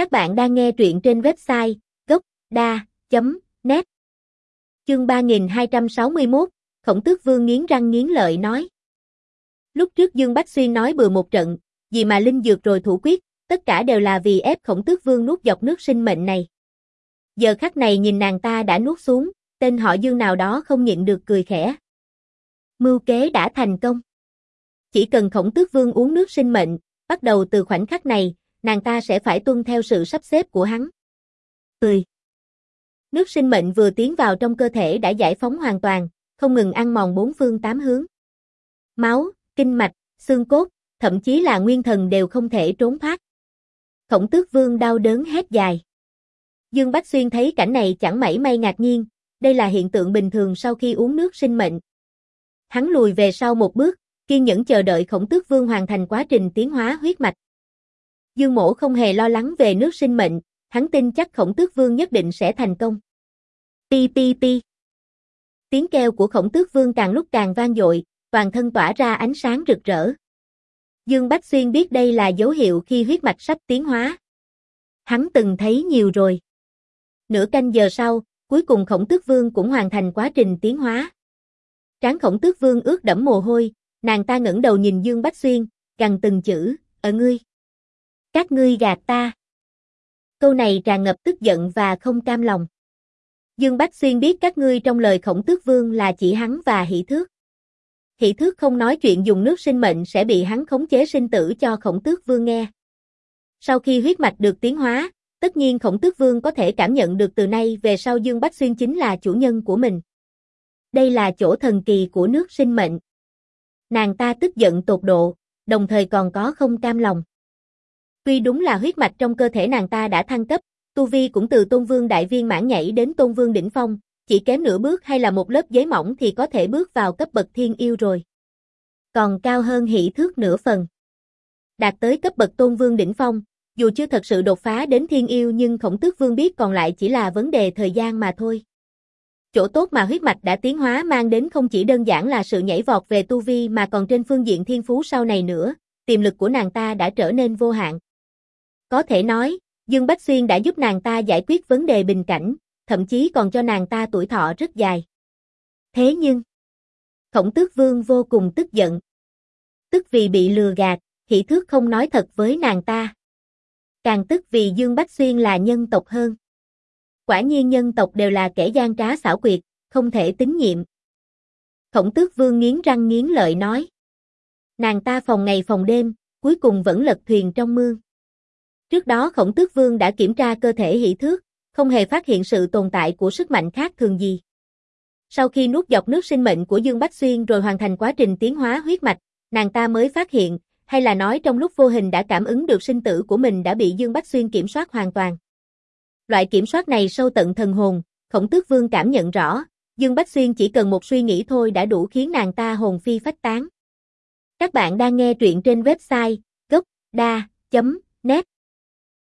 Các bạn đang nghe truyện trên website gocda.net Chương 3261, Khổng Tước Vương nghiến răng nghiến lợi nói. Lúc trước Dương Bách Xuyên nói bừa một trận, vì mà linh dược rồi thủ quyết, tất cả đều là vì ép Khổng Tước Vương nuốt dọc nước sinh mệnh này. Giờ khắc này nhìn nàng ta đã nuốt xuống, tên họ Dương nào đó không nhịn được cười khẽ. Mưu kế đã thành công. Chỉ cần Khổng Tước Vương uống nước sinh mệnh, bắt đầu từ khoảnh khắc này, nàng ta sẽ phải tuân theo sự sắp xếp của hắn. Cười. Nước sinh mệnh vừa tiến vào trong cơ thể đã giải phóng hoàn toàn, không ngừng ăn mòn bốn phương tám hướng. Máu, kinh mạch, xương cốt, thậm chí là nguyên thần đều không thể trốn thoát. Khổng tước vương đau đớn hét dài. Dương Bách Xuyên thấy cảnh này chẳng mảy may ngạc nhiên, đây là hiện tượng bình thường sau khi uống nước sinh mệnh. Hắn lùi về sau một bước, kiên nhẫn chờ đợi khổng tước vương hoàn thành quá trình tiến hóa huyết mạch. Dương Mỗ không hề lo lắng về nước sinh mệnh, hắn tin chắc khổng tước vương nhất định sẽ thành công. Pi pi pi. Tiếng kêu của khổng tước vương càng lúc càng vang dội, toàn thân tỏa ra ánh sáng rực rỡ. Dương Bách Xuyên biết đây là dấu hiệu khi huyết mạch sắp tiến hóa. Hắn từng thấy nhiều rồi. Nửa canh giờ sau, cuối cùng khổng tước vương cũng hoàn thành quá trình tiến hóa. Tráng khổng tước vương ướt đẫm mồ hôi, nàng ta ngẩng đầu nhìn Dương Bách Xuyên, gằn từng chữ, ở ngươi. Các ngươi gạt ta. Câu này tràn ngập tức giận và không cam lòng. Dương Bách Xuyên biết các ngươi trong lời khổng tước vương là chỉ hắn và hỷ thước. Hỷ thước không nói chuyện dùng nước sinh mệnh sẽ bị hắn khống chế sinh tử cho khổng tước vương nghe. Sau khi huyết mạch được tiến hóa, tất nhiên khổng tước vương có thể cảm nhận được từ nay về sau Dương Bách Xuyên chính là chủ nhân của mình. Đây là chỗ thần kỳ của nước sinh mệnh. Nàng ta tức giận tột độ, đồng thời còn có không cam lòng. Tuy đúng là huyết mạch trong cơ thể nàng ta đã thăng cấp, tu vi cũng từ tôn vương đại viên mãn nhảy đến tôn vương đỉnh phong, chỉ kém nửa bước hay là một lớp giấy mỏng thì có thể bước vào cấp bậc thiên yêu rồi. Còn cao hơn hỷ thước nửa phần. Đạt tới cấp bậc tôn vương đỉnh phong, dù chưa thật sự đột phá đến thiên yêu nhưng khổng tước vương biết còn lại chỉ là vấn đề thời gian mà thôi. Chỗ tốt mà huyết mạch đã tiến hóa mang đến không chỉ đơn giản là sự nhảy vọt về tu vi mà còn trên phương diện thiên phú sau này nữa, tiềm lực của nàng ta đã trở nên vô hạn. Có thể nói, Dương Bách Xuyên đã giúp nàng ta giải quyết vấn đề bình cảnh, thậm chí còn cho nàng ta tuổi thọ rất dài. Thế nhưng, Khổng Tước Vương vô cùng tức giận. Tức vì bị lừa gạt, hỷ thước không nói thật với nàng ta. Càng tức vì Dương Bách Xuyên là nhân tộc hơn. Quả nhiên nhân tộc đều là kẻ gian trá xảo quyệt, không thể tín nhiệm. Khổng Tước Vương nghiến răng nghiến lợi nói. Nàng ta phòng ngày phòng đêm, cuối cùng vẫn lật thuyền trong mương. Trước đó Khổng Tước Vương đã kiểm tra cơ thể hỷ thước, không hề phát hiện sự tồn tại của sức mạnh khác thường gì. Sau khi nuốt dọc nước sinh mệnh của Dương Bách Xuyên rồi hoàn thành quá trình tiến hóa huyết mạch, nàng ta mới phát hiện, hay là nói trong lúc vô hình đã cảm ứng được sinh tử của mình đã bị Dương Bách Xuyên kiểm soát hoàn toàn. Loại kiểm soát này sâu tận thần hồn, Khổng Tước Vương cảm nhận rõ, Dương Bách Xuyên chỉ cần một suy nghĩ thôi đã đủ khiến nàng ta hồn phi phách tán. Các bạn đang nghe truyện trên website gocda.net